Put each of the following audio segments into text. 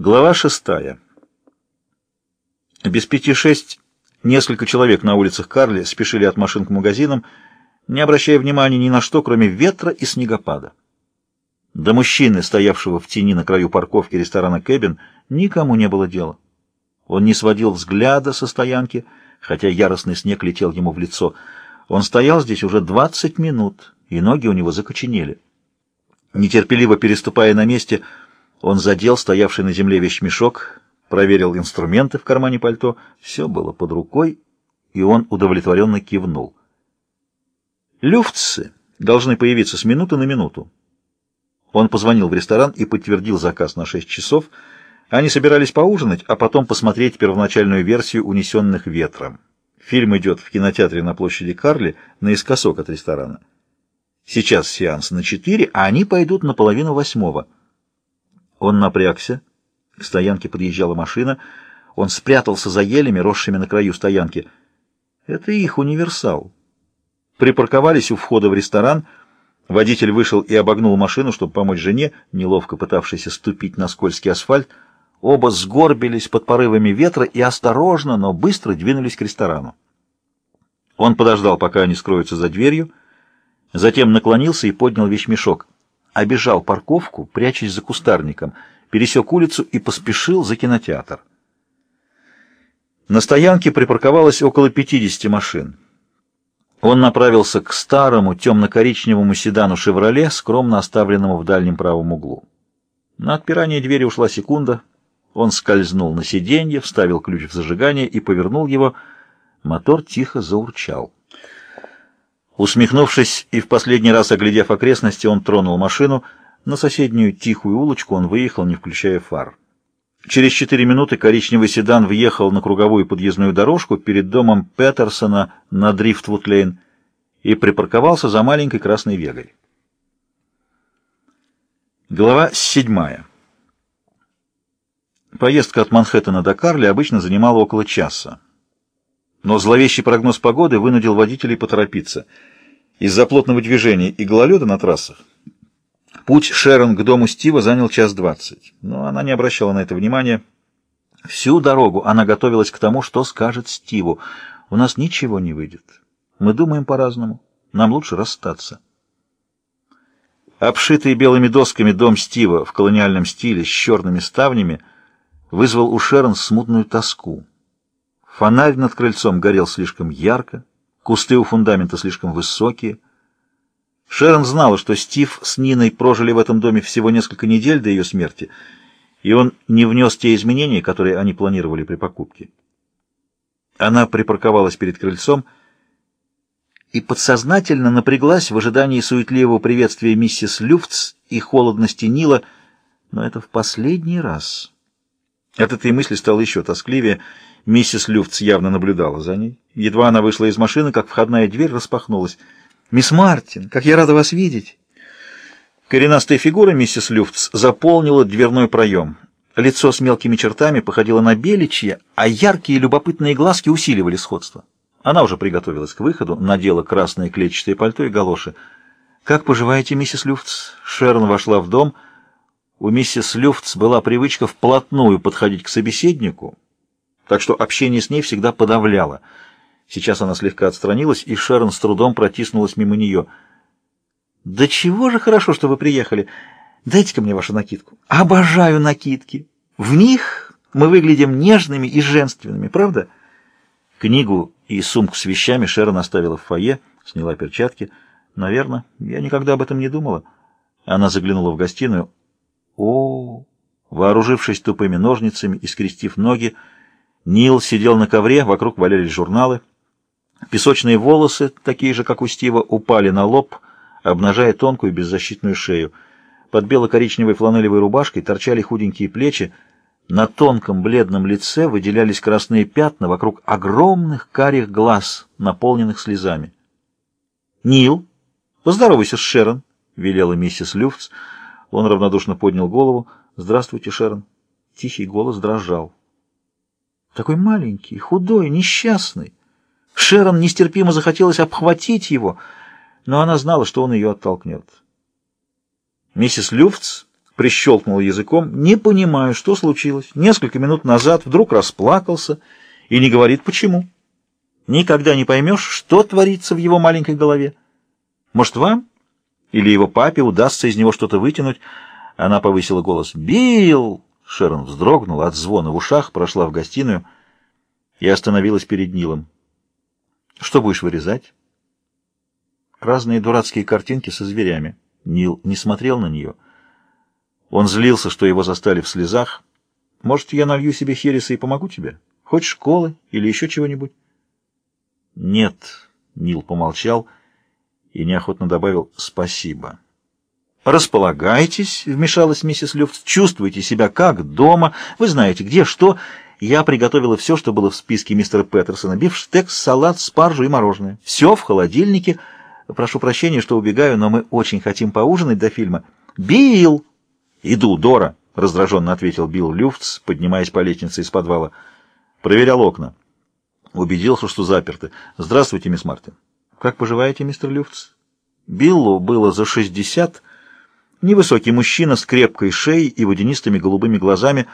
Глава шестая. Без пяти шесть несколько человек на улицах Карли спешили от машин к магазинам, не обращая внимания ни на что, кроме ветра и снегопада. До мужчины, стоявшего в тени на краю парковки ресторана «Кэбин», никому не было дела. Он не сводил взгляда со стоянки, хотя яростный снег летел ему в лицо. Он стоял здесь уже двадцать минут, и ноги у него закоченели. Нетерпеливо переступая на месте, он задел стоявший на земле вещмешок, проверил инструменты в кармане пальто. Все было под рукой, и он удовлетворенно кивнул. Люфтсы должны появиться с минуты на минуту. Он позвонил в ресторан и подтвердил заказ на шесть часов. Они собирались поужинать, а потом посмотреть первоначальную версию «Унесенных ветром». Фильм идет в кинотеатре на площади Карли наискосок от ресторана. Сейчас сеанс на четыре, а они пойдут на половину восьмого. Он напрягся. К стоянке подъезжала машина. Он спрятался за елями, росшими на краю стоянки. Это их универсал. Припарковались у входа в ресторан. Водитель вышел и обогнул машину, чтобы помочь жене, неловко пытавшейся ступить на скользкий асфальт. Оба сгорбились под порывами ветра и осторожно, но быстро двинулись к ресторану. Он подождал, пока они скроются за дверью, затем наклонился и поднял вещмешок обежал парковку, прячась за кустарником, пересек улицу и поспешил за кинотеатр. На стоянке припарковалось около 50 машин. Он направился к старому темно-коричневому седану «Шевроле», скромно оставленному в дальнем правом углу. На отпирание двери ушла секунда. Он скользнул на сиденье, вставил ключ в зажигание и повернул его. Мотор тихо заурчал. Усмехнувшись и в последний раз оглядев окрестности, он тронул машину. На соседнюю тихую улочку он выехал, не включая фар. Через четыре минуты коричневый седан въехал на круговую подъездную дорожку перед домом Петерсона на Дрифтвуд-Лейн и припарковался за маленькой красной вегой. Глава седьмая. Поездка от Манхэттена до Карли обычно занимала около часа. Но зловещий прогноз погоды вынудил водителей поторопиться. Из-за плотного движения и гололеда на трассах путь Шерон к дому Стива занял час двадцать. Но она не обращала на это внимания. Всю дорогу она готовилась к тому, что скажет Стиву. «У нас ничего не выйдет. Мы думаем по-разному. Нам лучше расстаться». Обшитый белыми досками дом Стива в колониальном стиле с черными ставнями вызвал у Шерон смутную тоску. Фонарь над крыльцом горел слишком ярко, кусты у фундамента слишком высокие. Шерон знала, что Стив с Ниной прожили в этом доме всего несколько недель до ее смерти, и он не внес те изменения, которые они планировали при покупке. Она припарковалась перед крыльцом и подсознательно напряглась в ожидании суетливого приветствия миссис Люфтс и холодности Нила, но это в последний раз. От этой мысли стало еще тоскливее — Миссис Люфтс явно наблюдала за ней. Едва она вышла из машины, как входная дверь распахнулась. «Мисс Мартин, как я рада вас видеть!» Коренастая фигура миссис Люфтс заполнила дверной проем. Лицо с мелкими чертами походило на беличье, а яркие любопытные глазки усиливали сходство. Она уже приготовилась к выходу, надела красное клетчатое пальто и галоши. «Как поживаете, миссис Люфтс?» Шерон вошла в дом. У миссис Люфтс была привычка вплотную подходить к собеседнику, так что общение с ней всегда подавляло. Сейчас она слегка отстранилась, и Шерон с трудом протиснулась мимо нее. «Да чего же хорошо, что вы приехали. Дайте-ка мне вашу накидку. Обожаю накидки. В них мы выглядим нежными и женственными, правда?» Книгу и сумку с вещами Шерон оставила в фойе, сняла перчатки. «Наверное, я никогда об этом не думала». Она заглянула в гостиную. О, вооружившись тупыми ножницами и скрестив ноги, Нил сидел на ковре, вокруг валялись журналы. Песочные волосы, такие же, как у Стива, упали на лоб, обнажая тонкую беззащитную шею. Под бело-коричневой фланелевой рубашкой торчали худенькие плечи, на тонком бледном лице выделялись красные пятна вокруг огромных карих глаз, наполненных слезами. «Нил, поздоровайся с Шерон», — велела миссис Люфтс. Он равнодушно поднял голову. «Здравствуйте, Шерон». Тихий голос дрожал. Такой маленький, худой, несчастный. Шерон нестерпимо захотелось обхватить его, но она знала, что он ее оттолкнет. Миссис Люфтс прищелкнула языком. Не понимаю, что случилось. Несколько минут назад вдруг расплакался и не говорит почему. Никогда не поймешь, что творится в его маленькой голове. Может, вам или его папе удастся из него что-то вытянуть? Она повысила голос. «Билл!» Шерон вздрогнула от звона в ушах, прошла в гостиную и остановилась перед Нилом. «Что будешь вырезать?» «Разные дурацкие картинки со зверями». Нил не смотрел на нее. Он злился, что его застали в слезах. «Может, я налью себе хереса и помогу тебе? Хочешь школы или еще чего-нибудь?» «Нет», — Нил помолчал и неохотно добавил «спасибо». «Располагайтесь», — вмешалась миссис Люфт, — «чувствуйте себя как дома, вы знаете, где что. Я приготовила все, что было в списке мистера Петерсона. Бифштекс, салат, спаржу и мороженое. Все в холодильнике. Прошу прощения, что убегаю, но мы очень хотим поужинать до фильма. Билл!» «Иду, Дора», — раздраженно ответил Билл Люфтс, поднимаясь по лестнице из подвала. Проверял окна. Убедился, что заперты. «Здравствуйте, мисс Мартин». «Как поживаете, мистер Люфтс?» Биллу было за шестьдесят, невысокий мужчина с крепкой шеей и водянистыми голубыми глазами,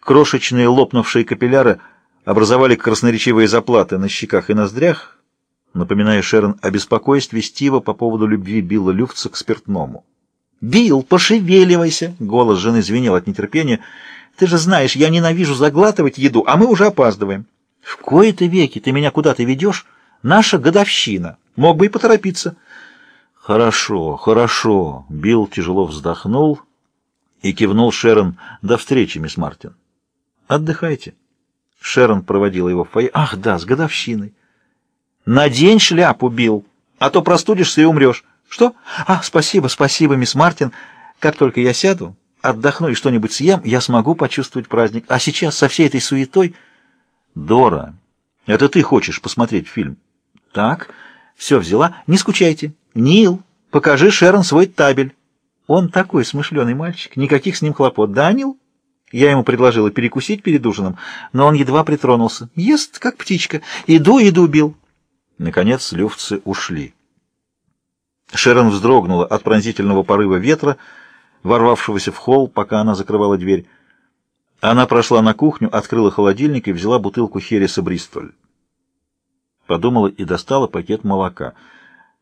крошечные лопнувшие капилляры образовали красноречивые заплаты на щеках и ноздрях, напоминая Шерон о беспокойстве Стива по поводу любви Билла Люфтса к спиртному. «Билл, пошевеливайся!» — голос жены звенел от нетерпения. «Ты же знаешь, я ненавижу заглатывать еду, а мы уже опаздываем». «В кои-то веки ты меня куда-то ведешь? Наша годовщина. Мог бы и поторопиться». «Хорошо, хорошо». Билл тяжело вздохнул и кивнул Шерон. «До встречи, мисс Мартин». «Отдыхайте». Шерон проводила его в фойе. «Ах, да, с годовщиной». «Надень шляпу, Билл, а то простудишься и умрешь». «Что? А, спасибо, спасибо, мисс Мартин. Как только я сяду, отдохну и что-нибудь съем, я смогу почувствовать праздник. А сейчас со всей этой суетой...» «Дора, это ты хочешь посмотреть фильм?» «Так, все взяла. Не скучайте. Нил, покажи Шерон свой табель. Он такой смышленый мальчик, никаких с ним хлопот. Да, Нил?» Я ему предложила перекусить перед ужином, но он едва притронулся. Ест, как птичка. Иду, иду, Бил. Наконец люфтцы ушли. Шерон вздрогнула от пронзительного порыва ветра, ворвавшегося в холл, пока она закрывала дверь. Она прошла на кухню, открыла холодильник и взяла бутылку Хереса Бристоль. Подумала и достала пакет молока.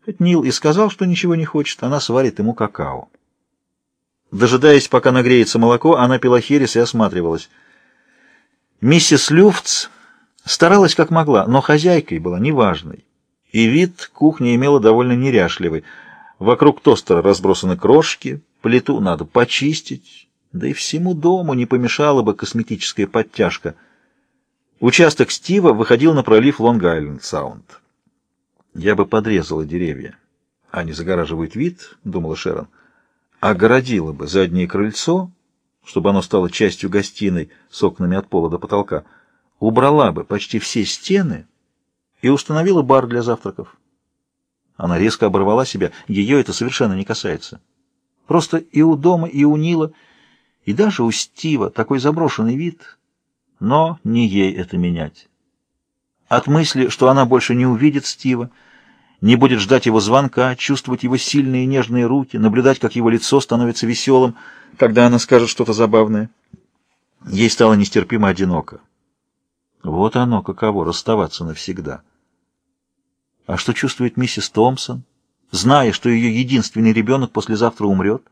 Хоть Нил и сказал, что ничего не хочет, она сварит ему какао. Дожидаясь, пока нагреется молоко, она пила Херес и осматривалась. Миссис Люфтс старалась как могла, но хозяйкой была неважной и вид кухни имела довольно неряшливый. Вокруг тостера разбросаны крошки, плиту надо почистить, да и всему дому не помешала бы косметическая подтяжка. Участок Стива выходил на пролив Лонг-Айленд-Саунд. «Я бы подрезала деревья. Они загораживают вид», — думала Шерон. «Огородила бы заднее крыльцо, чтобы оно стало частью гостиной с окнами от пола до потолка. Убрала бы почти все стены» и установила бар для завтраков. Она резко оборвала себя, ее это совершенно не касается. Просто и у дома, и у Нила, и даже у Стива такой заброшенный вид, но не ей это менять. От мысли, что она больше не увидит Стива, не будет ждать его звонка, чувствовать его сильные нежные руки, наблюдать, как его лицо становится веселым, когда она скажет что-то забавное. Ей стало нестерпимо одиноко. Вот оно, каково, расставаться навсегда. А что чувствует миссис Томпсон, зная, что ее единственный ребенок послезавтра умрет?